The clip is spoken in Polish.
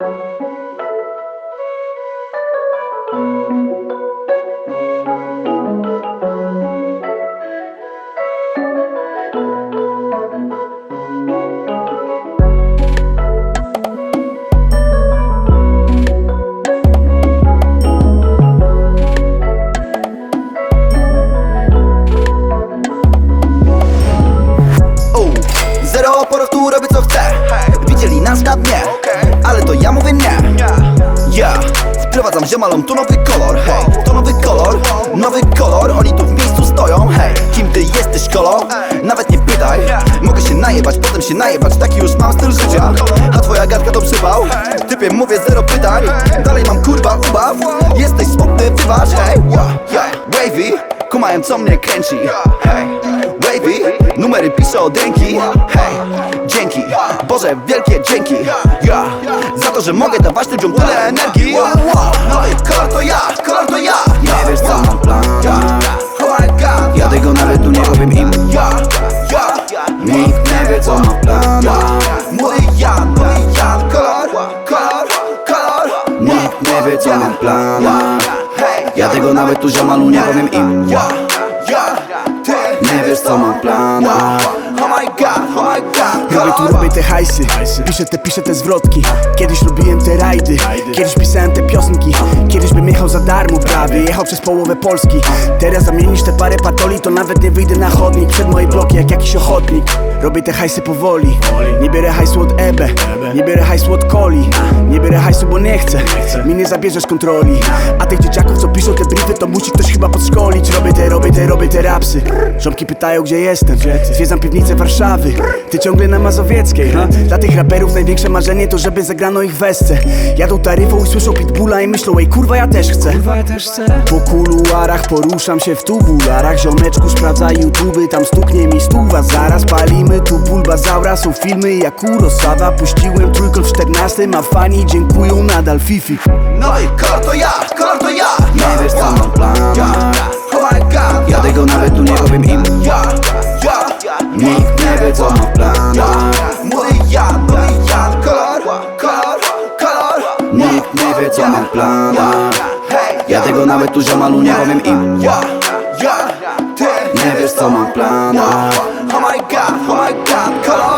Zero oporów tu robię co chcę. Widzieli nas na dnie to ja mówię nie. Ja Wprowadzam ziomalom tu nowy kolor Hej, to nowy kolor Nowy kolor, oni tu w miejscu stoją Hej, kim ty jesteś kolo? Nawet nie pytaj. Mogę się najebać, potem się najebać. Taki już mam styl życia. A twoja gadka to przypał. Typie mówię zero pytań. Dalej mam kurwa ubaw. Jesteś smutny, wyważ Hej, wavy Kumają co mnie kręci. Hej, wavy Numery piszę od ręki Hej, dzięki Boże, wielkie dzięki. Ja, za to, że mogę dawać ludziom tyle energii. Nowy kolor to ja, kolor to ja. Nie wiesz, co mam plan. Oh my god. Ja tego nawet tu nie powiem im. Ja, ja, Nikt nie wie, co ma w planach. Mój Jan, mój Jan. Kolor, kolor, kolor. Nikt nie wie, co mam Hej, Ja. Tego nawet tu ziomalu nie powiem im wiesz, co mam w planach. Oh my god, oh my god Robię tu robię te hajsy. Piszę te, piszę te zwrotki. Kiedyś robiłem te rajdy. Kiedyś pisałem te piosenki. Kiedyś bym jechał za darmo prawie. Jechał przez połowę Polski. Teraz zamienisz te parę patoli To nawet nie wyjdę na chodnik. Przed moje bloki jak jakiś ochotnik. Robię te hajsy powoli. Nie biorę hajsu od Ebe. Nie biorę hajsu od Coli. Nie biorę hajsu, bo nie chcę. Mi nie zabierzesz kontroli. A tych dzieciaków, co piszą te briefy To musi ktoś chyba podszkolić. Robię te, robię te rapsy. Żomki pytają, gdzie jestem. Zwiedzam piwnicę Warszawy. Ty ciągle na Mazowieckiej ha? Dla tych raperów największe marzenie to, żeby zagrano ich wesce Jadą taryfą i słyszą pitbulla i myślą Ej kurwa ja też chcę. Po kuluarach poruszam się w tubularach. Ziomeczku sprawdza YouTube, tam stuknie mi stuwa. Zaraz palimy tu bulbazaura Są filmy jak Kurosawa Puściłem trójkąt w 14 A fani dziękują nadal Fifi. Nowy kolor to ja, kolor to ja. Nie wiesz, co Ja tego nawet tu nie powiem im. Ja, ja, Nikt nie wie, co mam w planach. Mój Jan, mój Jan Kolor, kolor, kolor. Nikt nie wie, co mam w planach. Ja tego nawet tu ziomalu nie powiem im. Ja, ja, ty Nie wiesz, co mam w planach. Oh my god, oh my god. Kolor